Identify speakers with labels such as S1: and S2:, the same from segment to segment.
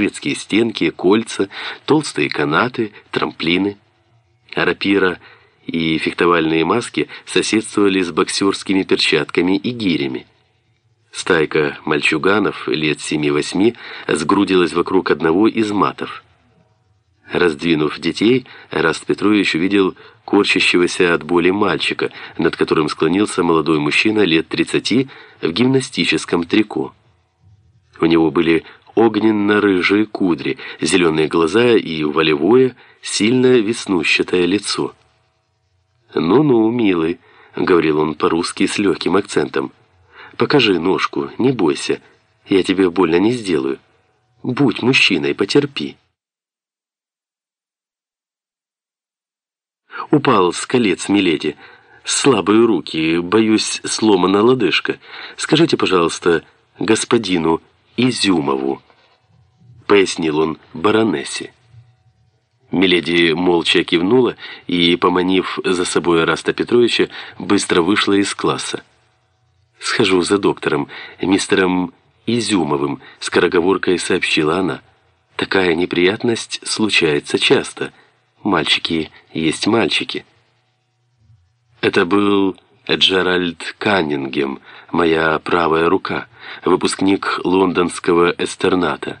S1: шведские стенки, кольца, толстые канаты, трамплины. Рапира и фехтовальные маски соседствовали с боксерскими перчатками и гирями. Стайка мальчуганов лет семи-восьми сгрудилась вокруг одного из матов. Раздвинув детей, Раст Петрович увидел корчащегося от боли мальчика, над которым склонился молодой мужчина лет тридцати в гимнастическом трико. У него были огненно-рыжие кудри, зеленые глаза и волевое, сильно веснущатое лицо. «Ну-ну, милый», — говорил он по-русски с легким акцентом, — «покажи ножку, не бойся, я тебе больно не сделаю. Будь мужчиной, потерпи». Упал с колец, миледи. Слабые руки, боюсь, сломана лодыжка. Скажите, пожалуйста, господину Изюмову, пояснил он баронессе. Миледи молча кивнула и, поманив за собой Раста Петровича, быстро вышла из класса. «Схожу за доктором, мистером Изюмовым», — скороговоркой сообщила она. «Такая неприятность случается часто». Мальчики есть мальчики. Это был Джеральд Каннингем, моя правая рука, выпускник лондонского эстерната.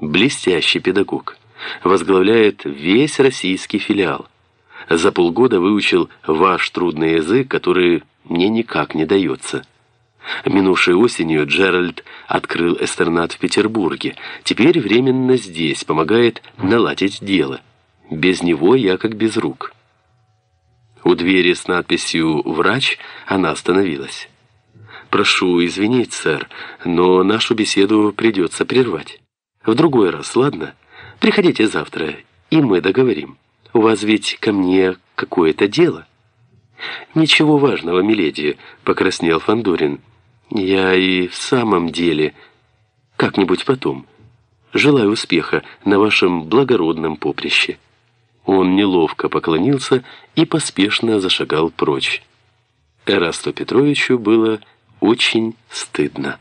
S1: Блестящий педагог. Возглавляет весь российский филиал. За полгода выучил ваш трудный язык, который мне никак не дается. Минувшей осенью Джеральд открыл эстернат в Петербурге. Теперь временно здесь, помогает наладить дело. Без него я как без рук. У двери с надписью «Врач» она остановилась. «Прошу извинить, сэр, но нашу беседу придется прервать. В другой раз, ладно? Приходите завтра, и мы договорим. У вас ведь ко мне какое-то дело». «Ничего важного, миледи», — покраснел Фандорин. «Я и в самом деле... Как-нибудь потом. Желаю успеха на вашем благородном поприще». Он неловко поклонился и поспешно зашагал прочь. Эрасту Петровичу было очень стыдно.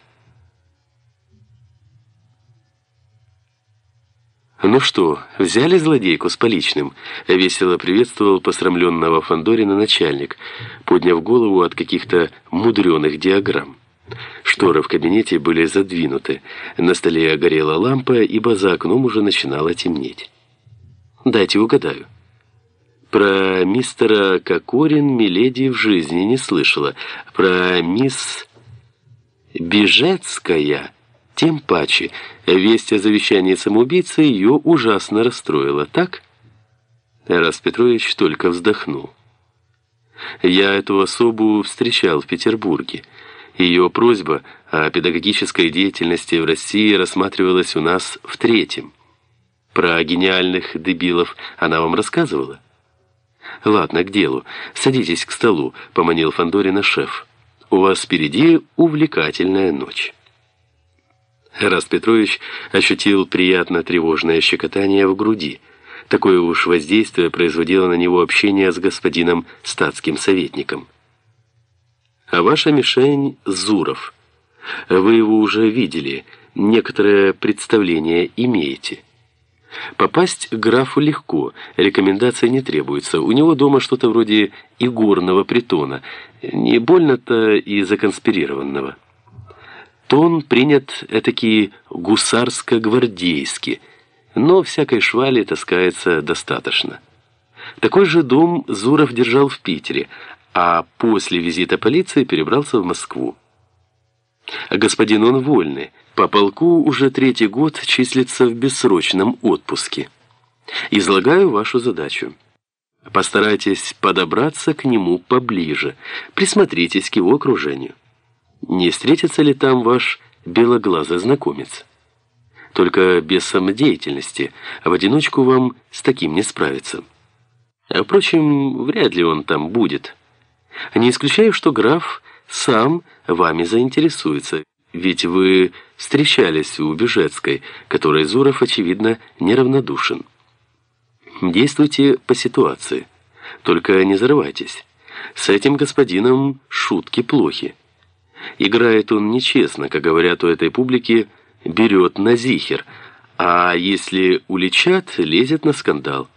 S1: «Ну что, взяли злодейку с поличным?» — весело приветствовал посрамленного Фандорина начальник, подняв голову от каких-то мудреных диаграмм. Шторы в кабинете были задвинуты, на столе горела лампа, ибо за окном уже начинало темнеть. Дайте угадаю. Про мистера Кокорин Миледи в жизни не слышала. Про мисс Бежецкая тем паче. Весть о завещании самоубийцы ее ужасно расстроила, так? Раз Петрович только вздохнул. Я эту особу встречал в Петербурге. Ее просьба о педагогической деятельности в России рассматривалась у нас в третьем. Про гениальных дебилов она вам рассказывала? Ладно, к делу. Садитесь к столу, поманил Фандорина шеф. У вас впереди увлекательная ночь. Раст Петрович ощутил приятно тревожное щекотание в груди. Такое уж воздействие производило на него общение с господином статским советником. А ваша мишень Зуров. Вы его уже видели, некоторое представление имеете. Попасть к графу легко, рекомендация не требуется. У него дома что-то вроде игорного притона, не больно-то и законспирированного. Тон принят этакий гусарско-гвардейский, но всякой швали таскается достаточно. Такой же дом Зуров держал в Питере, а после визита полиции перебрался в Москву. Господин он вольный, по полку уже третий год числится в бессрочном отпуске. Излагаю вашу задачу. Постарайтесь подобраться к нему поближе, присмотритесь к его окружению. Не встретится ли там ваш белоглазый знакомец? Только без самодеятельности, в одиночку вам с таким не справиться. А, впрочем, вряд ли он там будет. Не исключаю, что граф сам вами заинтересуется, ведь вы встречались у Бежецкой, которой Зуров, очевидно, неравнодушен. Действуйте по ситуации. Только не зарывайтесь. С этим господином шутки плохи. Играет он нечестно, как говорят у этой публики, берет на зихер, А если уличат, лезет на скандал.